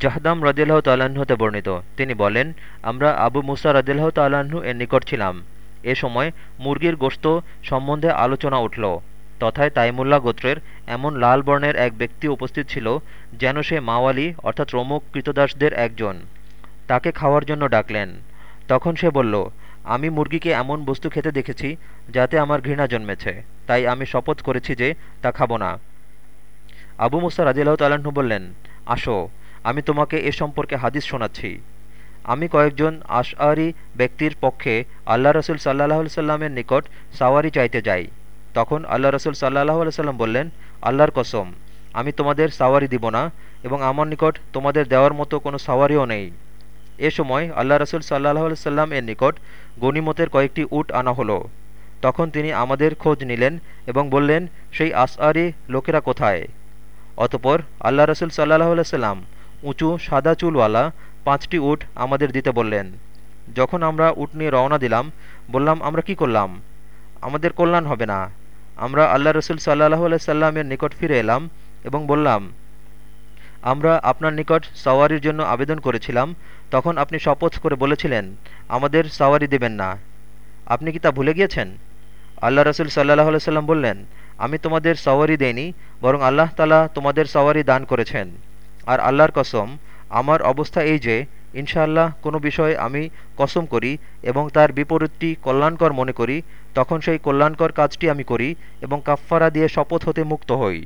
জাহদাম রদিল্লাহ তাল্লাহ্ন হতে বর্ণিত। তিনি বলেন, আমরা আবু মুসা রদিল্লাহ তাল্লাহ্ন এর নিকট ছিলাম। এ সময় মুরগির গোশত সম্বন্ধে আলোচনা উঠল। তথায় তাইমুল্লা গোত্রের এমন লাল বর্ণের এক ব্যক্তি উপস্থিত ছিল, যেন সে মাওয়ালি অর্থাৎ রমুক কৃতদাসদের একজন। তাকে খাওয়ার জন্য ডাকলেন। তখন সে বলল, আমি মুরগিকে এমন বস্তু খেতে দেখেছি, যাতে আমার ঘৃণা জন্মেছে। তাই আমি শপথ করেছি যে তা খাব না। আবু মুসা রাজিল্লাহ তাল্লাহ্ন বললেন, আসো। আমি তোমাকে এ সম্পর্কে হাদিস শোনাচ্ছি। আমি কয়েকজন আশআরি ব্যক্তির পক্ষে আল্লাহ রসুল সাল্লাহ সাল্লামের নিকট সাওয়ারি চাইতে যাই। তখন আল্লাহ রসুল সাল্লাহ সাল্লাম বললেন, আল্লাহর কসম, আমি তোমাদের সাওয়ারি দিব না এবং আমার নিকট তোমাদের দেওয়ার মতো কোনো সাওয়ারিও নেই। এ সময় আল্লাহ রসুল সাল্লাহ সাল্লাম এর নিকট গণিমতের কয়েকটি উট আনা হলো। তখন তিনি আমাদের খোঁজ নিলেন এবং বললেন, সেই আসআরি লোকেরা কোথায়? অতপর আল্লাহ রসুল সাল্লাহ সাল্লাম উঁচু, সাদা চুলওয়ালা পাঁচটি উট আমাদের দিতে বললেন। যখন আমরা উট নিয়ে রওনা দিলাম, বললাম, আমরা কি করলাম? আমাদের কল্যাণ হবে না। আমরা আল্লাহ রসুল সাল্লাহ সাল্লামের নিকট ফিরে এলাম এবং বললাম, আমরা আপনার নিকট সাওয়ারির জন্য আবেদন করেছিলাম। তখন আপনি শপথ করে বলেছিলেন, আমাদের সাওয়ারি দেবেন না। আপনি কি তা ভুলে গিয়েছেন? আল্লাহ রসুল সাল্লাহ সাল্লাম বললেন, আমি তোমাদের সাওয়ারি দেইনি, বরং আল্লাহ তালা তোমাদের সাওয়ারি দান করেছেন। আর আল্লাহর কসম, আমার অবস্থা এই যে, ইনশাআল্লাহ কোনো বিষয়ে আমি কসম করি এবং তার বিপরীতটি কল্যাণকর মনে করি, তখন সেই কল্যাণকর কাজটি আমি করি এবং কাফফারা দিয়ে শপথ হতে মুক্ত হই।